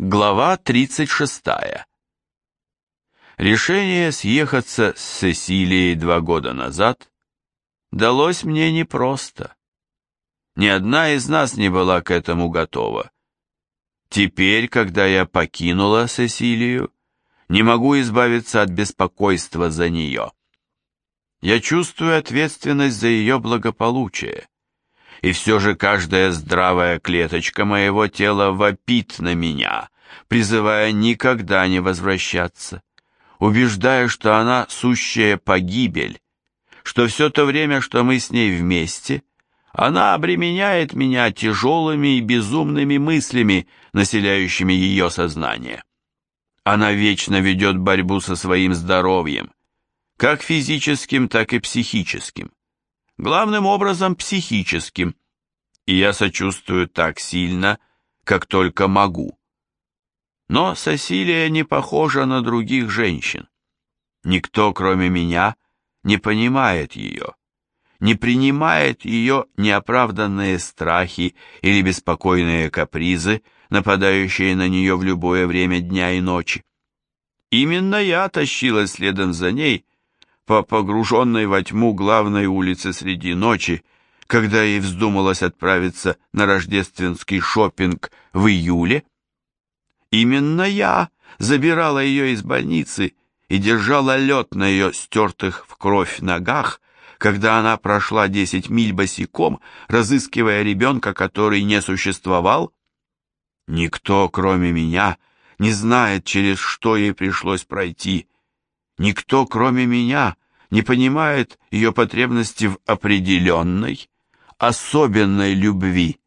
Глава 36. Решение съехаться с Сесилией два года назад далось мне непросто. Ни одна из нас не была к этому готова. Теперь, когда я покинула Сесилию, не могу избавиться от беспокойства за нее. Я чувствую ответственность за ее благополучие, и все же каждая здравая клеточка моего тела вопит на меня, призывая никогда не возвращаться, убеждая, что она сущая погибель, что все то время, что мы с ней вместе, она обременяет меня тяжелыми и безумными мыслями, населяющими ее сознание. Она вечно ведет борьбу со своим здоровьем, как физическим, так и психическим. Главным образом психическим. И я сочувствую так сильно, как только могу. Но Сосилия не похожа на других женщин. Никто, кроме меня, не понимает ее, не принимает ее неоправданные страхи или беспокойные капризы, нападающие на нее в любое время дня и ночи. Именно я тащилась следом за ней, по погруженной во тьму главной улице среди ночи, когда ей вздумалось отправиться на рождественский шопинг в июле. Именно я забирала ее из больницы и держала лед на ее стертых в кровь ногах, когда она прошла десять миль босиком, разыскивая ребенка, который не существовал? Никто, кроме меня, не знает, через что ей пришлось пройти, Никто, кроме меня, не понимает ее потребности в определенной, особенной любви.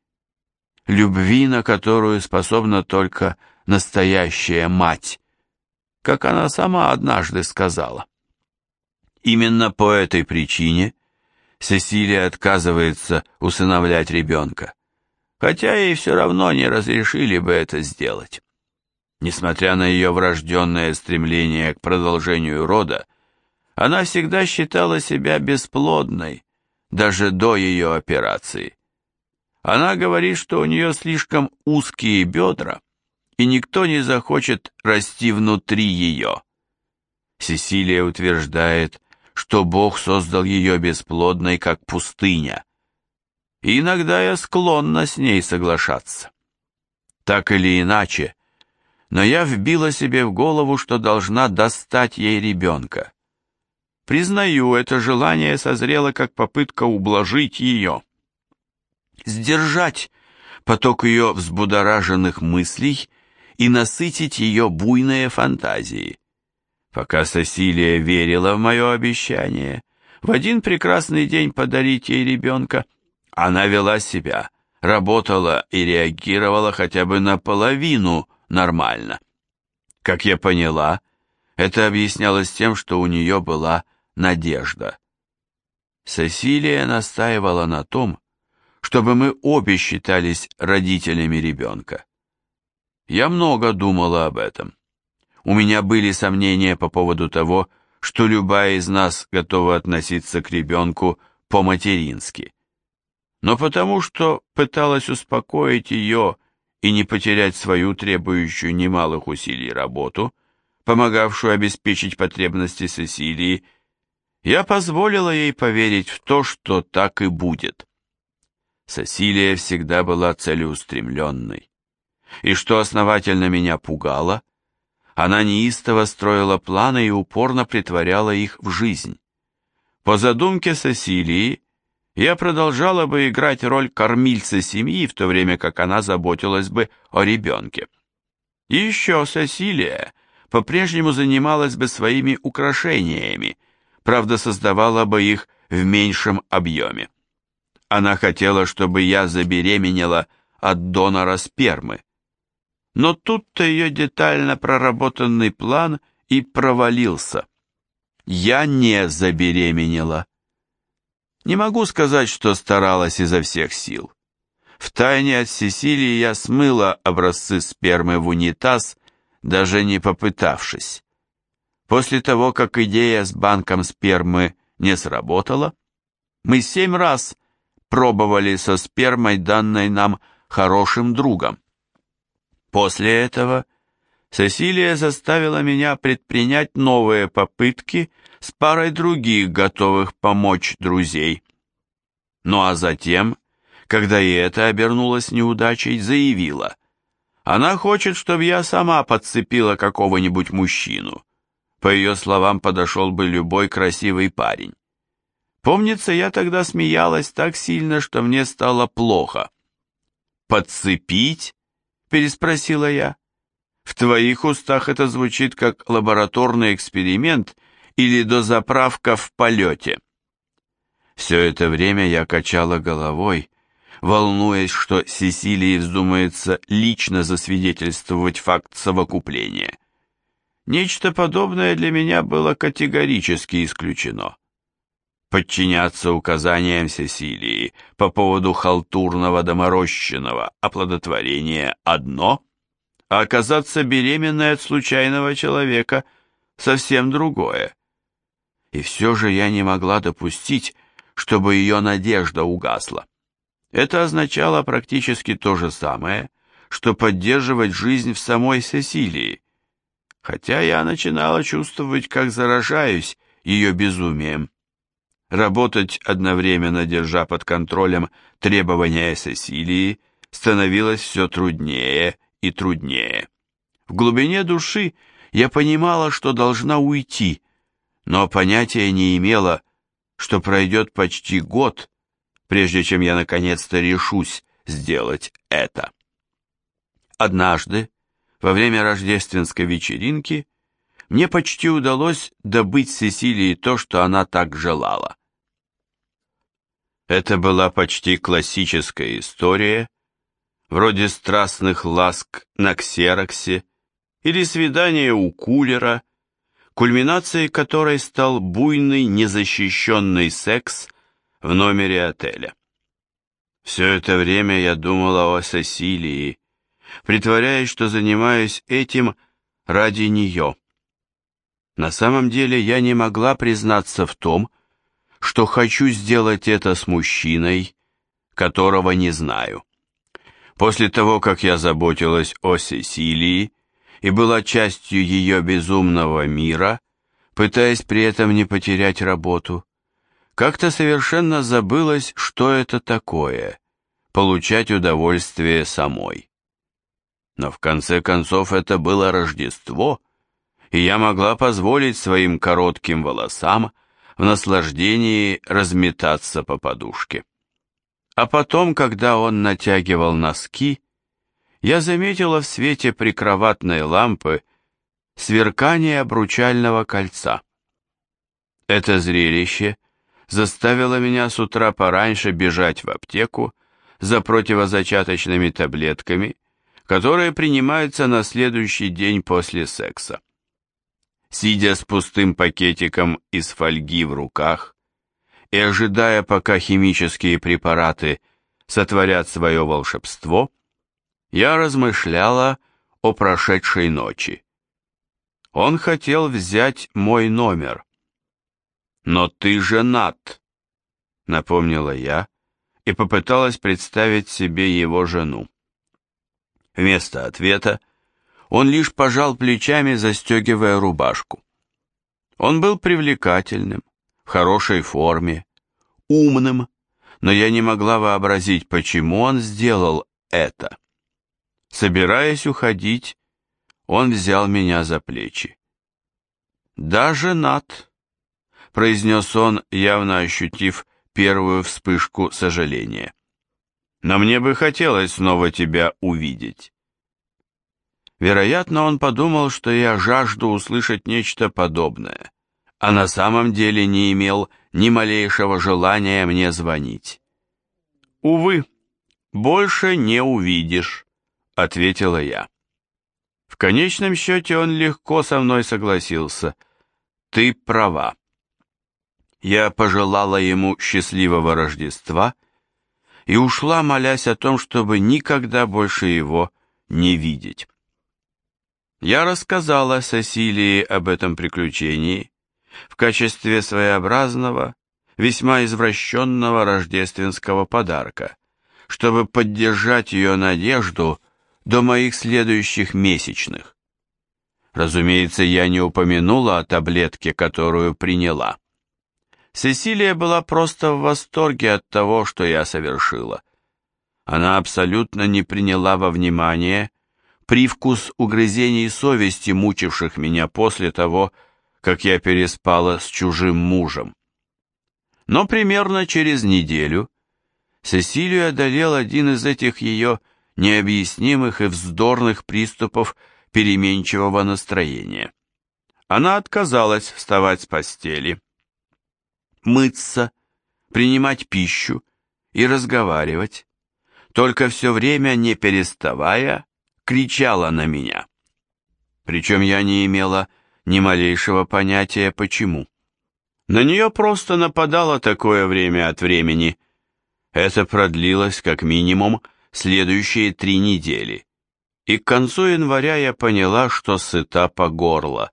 Любви, на которую способна только настоящая мать, как она сама однажды сказала. Именно по этой причине Сесилия отказывается усыновлять ребенка, хотя ей все равно не разрешили бы это сделать. Несмотря на ее врожденное стремление к продолжению рода, она всегда считала себя бесплодной, даже до ее операции. Она говорит, что у нее слишком узкие бедра, и никто не захочет расти внутри ее. Сесилия утверждает, что Бог создал ее бесплодной, как пустыня. И иногда я склонна с ней соглашаться. Так или иначе, но я вбила себе в голову, что должна достать ей ребенка. Признаю, это желание созрело как попытка ублажить ее. Сдержать поток ее взбудораженных мыслей и насытить ее буйные фантазии. Пока Сосилия верила в мое обещание, в один прекрасный день подарить ей ребенка, она вела себя, работала и реагировала хотя бы наполовину нормально. Как я поняла, это объяснялось тем, что у нее была надежда. Сесилия настаивала на том, чтобы мы обе считались родителями ребенка. Я много думала об этом. У меня были сомнения по поводу того, что любая из нас готова относиться к ребенку по-матерински. Но потому что пыталась успокоить ее и не потерять свою требующую немалых усилий работу, помогавшую обеспечить потребности Сесилии, я позволила ей поверить в то, что так и будет. Сесилия всегда была целеустремленной. И что основательно меня пугало, она неистово строила планы и упорно притворяла их в жизнь. По задумке Сесилии, я продолжала бы играть роль кормильца семьи, в то время как она заботилась бы о ребенке. Еще Сесилия по-прежнему занималась бы своими украшениями, правда создавала бы их в меньшем объеме. Она хотела, чтобы я забеременела от донора спермы. Но тут-то ее детально проработанный план и провалился. Я не забеременела. Не могу сказать, что старалась изо всех сил. Втайне от Сесилии я смыла образцы спермы в унитаз, даже не попытавшись. После того, как идея с банком спермы не сработала, мы семь раз пробовали со спермой, данной нам хорошим другом. После этого Сесилия заставила меня предпринять новые попытки с парой других готовых помочь друзей. Ну а затем, когда и это обернулось неудачей, заявила, она хочет, чтобы я сама подцепила какого-нибудь мужчину. По ее словам, подошел бы любой красивый парень. Помнится, я тогда смеялась так сильно, что мне стало плохо. «Подцепить?» — переспросила я. В твоих устах это звучит как лабораторный эксперимент или дозаправка в полете. Все это время я качала головой, волнуясь, что Сесилии вздумается лично засвидетельствовать факт совокупления. Нечто подобное для меня было категорически исключено. Подчиняться указаниям Сесилии по поводу халтурного доморощенного оплодотворения одно — а оказаться беременной от случайного человека совсем другое. И все же я не могла допустить, чтобы ее надежда угасла. Это означало практически то же самое, что поддерживать жизнь в самой Сесилии, хотя я начинала чувствовать, как заражаюсь ее безумием. Работать одновременно, держа под контролем требования Сесилии, становилось все труднее и труднее. В глубине души я понимала, что должна уйти, но понятия не имела, что пройдет почти год, прежде чем я наконец-то решусь сделать это. Однажды, во время рождественской вечеринки, мне почти удалось добыть Сесилии то, что она так желала. Это была почти классическая история, вроде страстных ласк на ксероксе или свидания у кулера, кульминацией которой стал буйный незащищенный секс в номере отеля. Все это время я думала о Сесилии, притворяясь, что занимаюсь этим ради нее. На самом деле я не могла признаться в том, что хочу сделать это с мужчиной, которого не знаю. После того, как я заботилась о Сесилии и была частью ее безумного мира, пытаясь при этом не потерять работу, как-то совершенно забылось, что это такое – получать удовольствие самой. Но в конце концов это было Рождество, и я могла позволить своим коротким волосам в наслаждении разметаться по подушке. А потом, когда он натягивал носки, я заметила в свете прикроватной лампы сверкание обручального кольца. Это зрелище заставило меня с утра пораньше бежать в аптеку за противозачаточными таблетками, которые принимаются на следующий день после секса. Сидя с пустым пакетиком из фольги в руках, и ожидая, пока химические препараты сотворят свое волшебство, я размышляла о прошедшей ночи. Он хотел взять мой номер. «Но ты женат», — напомнила я и попыталась представить себе его жену. Вместо ответа он лишь пожал плечами, застегивая рубашку. Он был привлекательным, в хорошей форме, умным, но я не могла вообразить, почему он сделал это. Собираясь уходить, он взял меня за плечи. «Да, женат», — произнес он, явно ощутив первую вспышку сожаления. «Но мне бы хотелось снова тебя увидеть». Вероятно, он подумал, что я жажду услышать нечто подобное а на самом деле не имел ни малейшего желания мне звонить. «Увы, больше не увидишь», — ответила я. В конечном счете он легко со мной согласился. «Ты права». Я пожелала ему счастливого Рождества и ушла, молясь о том, чтобы никогда больше его не видеть. Я рассказала Сесилии об этом приключении, в качестве своеобразного, весьма извращенного рождественского подарка, чтобы поддержать ее надежду до моих следующих месячных. Разумеется, я не упомянула о таблетке, которую приняла. Сесилия была просто в восторге от того, что я совершила. Она абсолютно не приняла во внимание привкус угрызений совести, мучивших меня после того, как я переспала с чужим мужем. Но примерно через неделю Сесилию одолел один из этих ее необъяснимых и вздорных приступов переменчивого настроения. Она отказалась вставать с постели, мыться, принимать пищу и разговаривать, только все время, не переставая, кричала на меня. Причем я не имела ни малейшего понятия, почему. На нее просто нападало такое время от времени. Это продлилось как минимум следующие три недели. И к концу января я поняла, что сыта по горло.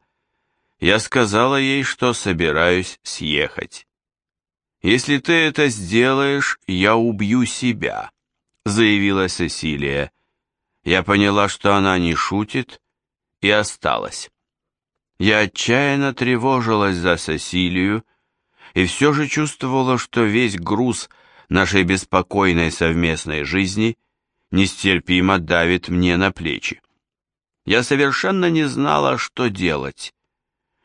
Я сказала ей, что собираюсь съехать. «Если ты это сделаешь, я убью себя», — заявила Сесилия. Я поняла, что она не шутит, и осталась. Я отчаянно тревожилась за Сесилию и все же чувствовала, что весь груз нашей беспокойной совместной жизни нестерпимо давит мне на плечи. Я совершенно не знала, что делать.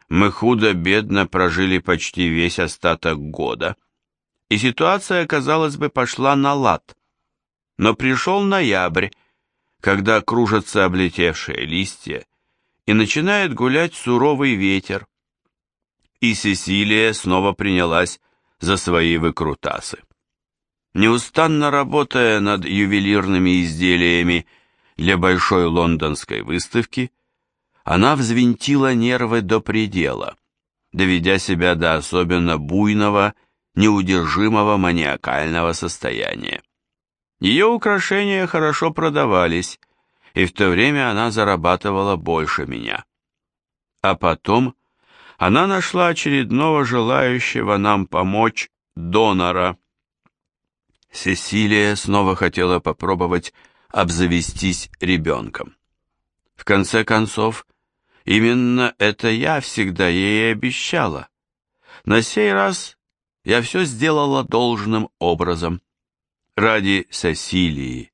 Мы худо-бедно прожили почти весь остаток года, и ситуация, казалось бы, пошла на лад. Но пришел ноябрь, когда кружатся облетевшие листья, и начинает гулять суровый ветер. И Сесилия снова принялась за свои выкрутасы. Неустанно работая над ювелирными изделиями для большой лондонской выставки, она взвинтила нервы до предела, доведя себя до особенно буйного, неудержимого маниакального состояния. Ее украшения хорошо продавались, и в то время она зарабатывала больше меня. А потом она нашла очередного желающего нам помочь донора. Сесилия снова хотела попробовать обзавестись ребенком. В конце концов, именно это я всегда ей обещала. На сей раз я все сделала должным образом. Ради Сесилии,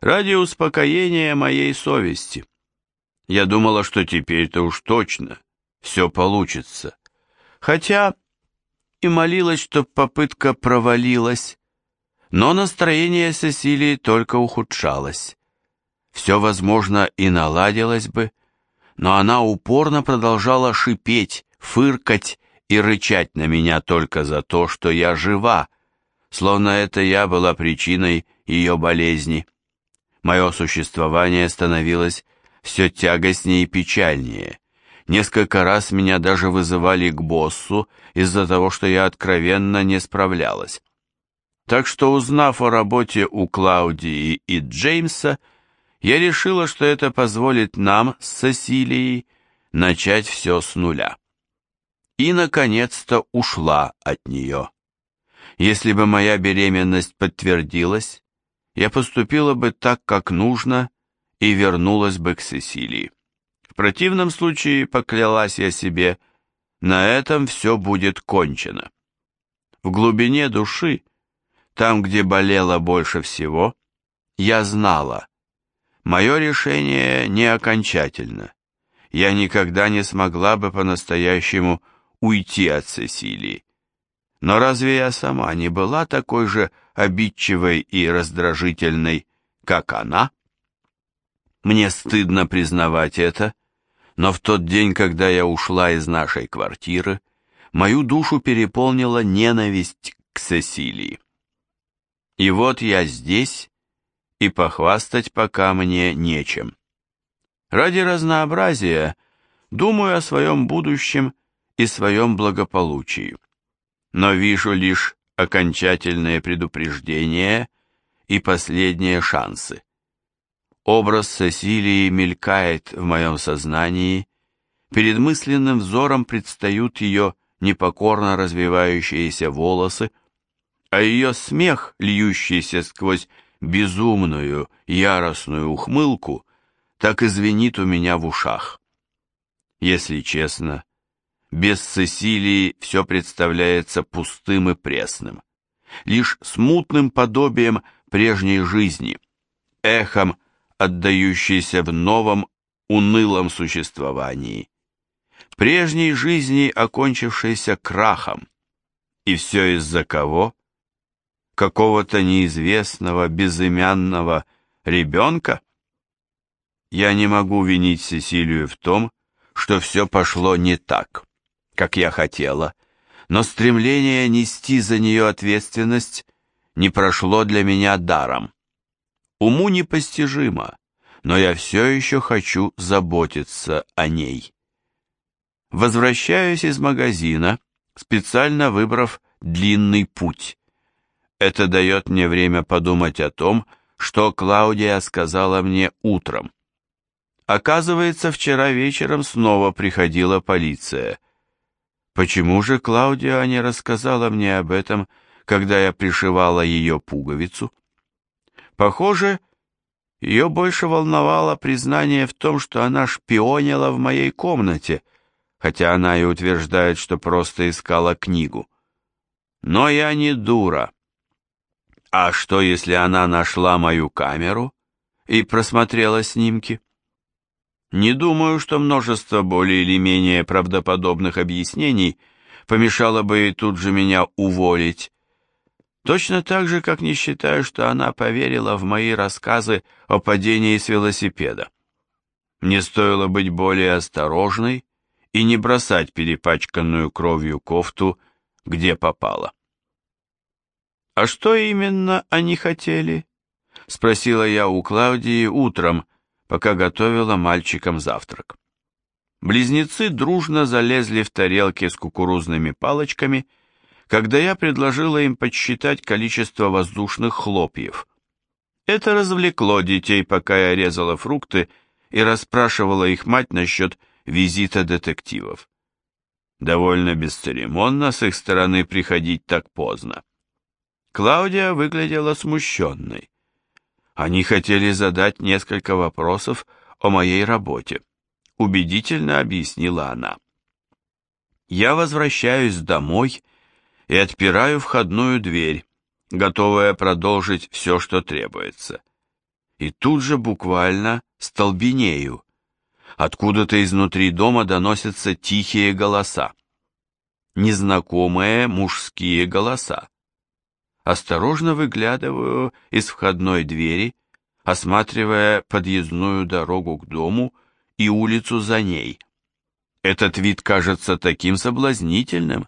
ради успокоения моей совести. Я думала, что теперь-то уж точно все получится. Хотя и молилась, чтоб попытка провалилась, но настроение Сесилии только ухудшалось. Все, возможно, и наладилось бы, но она упорно продолжала шипеть, фыркать и рычать на меня только за то, что я жива, словно это я была причиной ее болезни. Мое существование становилось все тягостнее и печальнее. Несколько раз меня даже вызывали к боссу из-за того, что я откровенно не справлялась. Так что, узнав о работе у Клаудии и Джеймса, я решила, что это позволит нам с Сесилией начать все с нуля. И, наконец-то, ушла от нее. Если бы моя беременность подтвердилась, я поступила бы так, как нужно, и вернулась бы к Сесилии. В противном случае, поклялась я себе, на этом все будет кончено. В глубине души там, где болело больше всего, я знала. Мое решение не окончательно. Я никогда не смогла бы по-настоящему уйти от Сесилии. Но разве я сама не была такой же обидчивой и раздражительной, как она? Мне стыдно признавать это, но в тот день, когда я ушла из нашей квартиры, мою душу переполнила ненависть к Сесилии. И вот я здесь, и похвастать пока мне нечем. Ради разнообразия думаю о своем будущем и своем благополучии, но вижу лишь окончательные предупреждения и последние шансы. Образ Сесилии мелькает в моем сознании, перед мысленным взором предстают ее непокорно развивающиеся волосы, а ее смех, льющийся сквозь безумную, яростную ухмылку, так и звенит у меня в ушах. Если честно, без Цесилии все представляется пустым и пресным, лишь смутным подобием прежней жизни, эхом, отдающейся в новом унылом существовании, прежней жизни, окончившейся крахом. И все из-за кого? Какого-то неизвестного, безымянного ребенка? Я не могу винить Сесилию в том, что все пошло не так, как я хотела, но стремление нести за нее ответственность не прошло для меня даром. Уму непостижимо, но я все еще хочу заботиться о ней. Возвращаюсь из магазина, специально выбрав длинный путь. Это дает мне время подумать о том, что Клаудия сказала мне утром. Оказывается, вчера вечером снова приходила полиция. Почему же Клаудия не рассказала мне об этом, когда я пришивала ее пуговицу? Похоже, ее больше волновало признание в том, что она шпионила в моей комнате, хотя она и утверждает, что просто искала книгу. Но я не дура. А что, если она нашла мою камеру и просмотрела снимки? Не думаю, что множество более или менее правдоподобных объяснений помешало бы ей тут же меня уволить. Точно так же, как не считаю, что она поверила в мои рассказы о падении с велосипеда. Мне стоило быть более осторожной и не бросать перепачканную кровью кофту, где попало. «А что именно они хотели?» — спросила я у Клаудии утром, пока готовила мальчикам завтрак. Близнецы дружно залезли в тарелки с кукурузными палочками, когда я предложила им подсчитать количество воздушных хлопьев. Это развлекло детей, пока я резала фрукты и расспрашивала их мать насчет визита детективов. Довольно бесцеремонно с их стороны приходить так поздно. Клаудия выглядела смущенной. Они хотели задать несколько вопросов о моей работе. Убедительно объяснила она. Я возвращаюсь домой и отпираю входную дверь, готовая продолжить все, что требуется. И тут же буквально столбенею. Откуда-то изнутри дома доносятся тихие голоса. Незнакомые мужские голоса осторожно выглядываю из входной двери, осматривая подъездную дорогу к дому и улицу за ней. Этот вид кажется таким соблазнительным,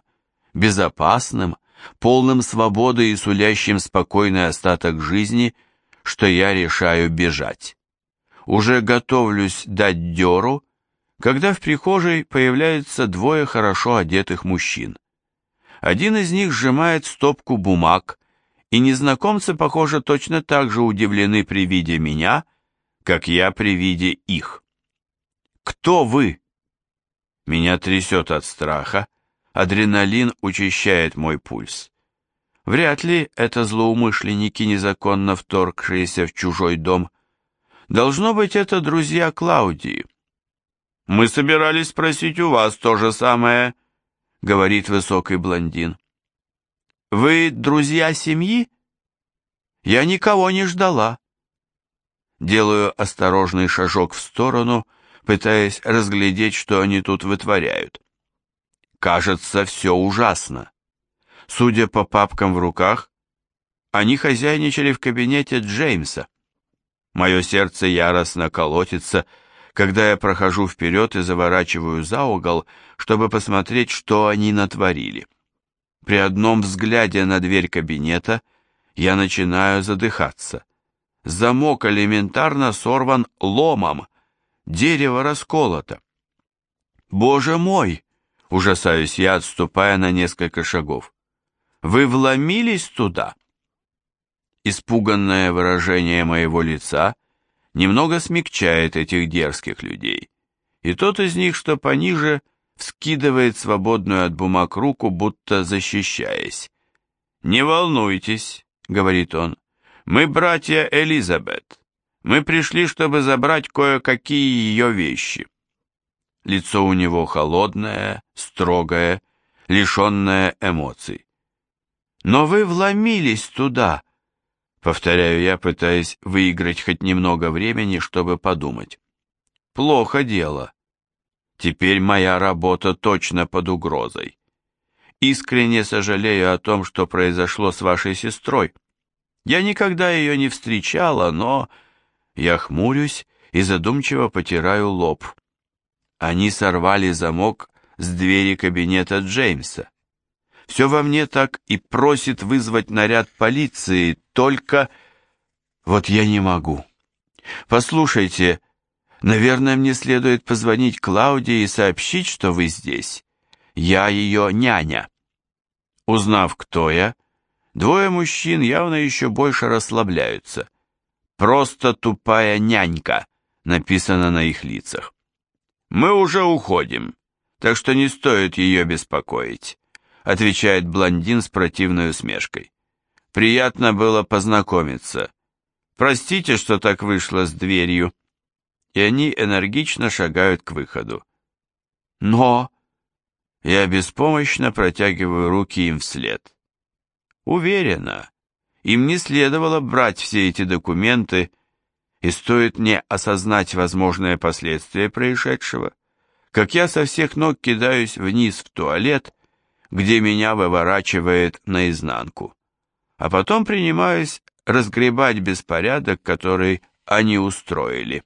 безопасным, полным свободы и сулящим спокойный остаток жизни, что я решаю бежать. Уже готовлюсь дать дёру, когда в прихожей появляются двое хорошо одетых мужчин. Один из них сжимает стопку бумаг, и незнакомцы, похоже, точно так же удивлены при виде меня, как я при виде их. «Кто вы?» Меня трясет от страха, адреналин учащает мой пульс. Вряд ли это злоумышленники, незаконно вторгшиеся в чужой дом. Должно быть, это друзья Клаудии. «Мы собирались спросить у вас то же самое», — говорит высокий блондин. Вы друзья семьи? Я никого не ждала. Делаю осторожный шажок в сторону, пытаясь разглядеть, что они тут вытворяют. Кажется, все ужасно. Судя по папкам в руках, они хозяйничали в кабинете Джеймса. Мое сердце яростно колотится, когда я прохожу вперед и заворачиваю за угол, чтобы посмотреть, что они натворили. При одном взгляде на дверь кабинета я начинаю задыхаться. Замок элементарно сорван ломом, дерево расколото. «Боже мой!» — ужасаюсь я, отступая на несколько шагов. «Вы вломились туда?» Испуганное выражение моего лица немного смягчает этих дерзких людей, и тот из них, что пониже, — вскидывает свободную от бумаг руку, будто защищаясь. «Не волнуйтесь», — говорит он, — Мы братья Элизабет. Мы пришли, чтобы забрать кое-какие ее вещи. Лицо у него холодное, строгое, лишенное эмоций. Но вы вломились туда, повторяю я, пытаясь выиграть хоть немного времени, чтобы подумать. Плохо дело. Теперь моя работа точно под угрозой. Искренне сожалею о том, что произошло с вашей сестрой. Я никогда ее не встречала, но... Я хмурюсь и задумчиво потираю лоб. Они сорвали замок с двери кабинета Джеймса. Все во мне так и просит вызвать наряд полиции, только... Вот я не могу. Послушайте, наверное, мне следует позвонить Клауде и сообщить, что вы здесь. Я ее няня. Узнав, кто я, двое мужчин явно еще больше расслабляются. Просто тупая нянька, написано на их лицах. Мы уже уходим, так что не стоит ее беспокоить, отвечает блондин с противной усмешкой. Приятно было познакомиться. Простите, что так вышло с дверью. И они энергично шагают к выходу. Но я беспомощно протягиваю руки им вслед. Уверена, им не следовало брать все эти документы, и стоит мне осознать возможные последствия происшедшего, как я со всех ног кидаюсь вниз в туалет, где меня выворачивает наизнанку, а потом принимаюсь разгребать беспорядок, который они устроили.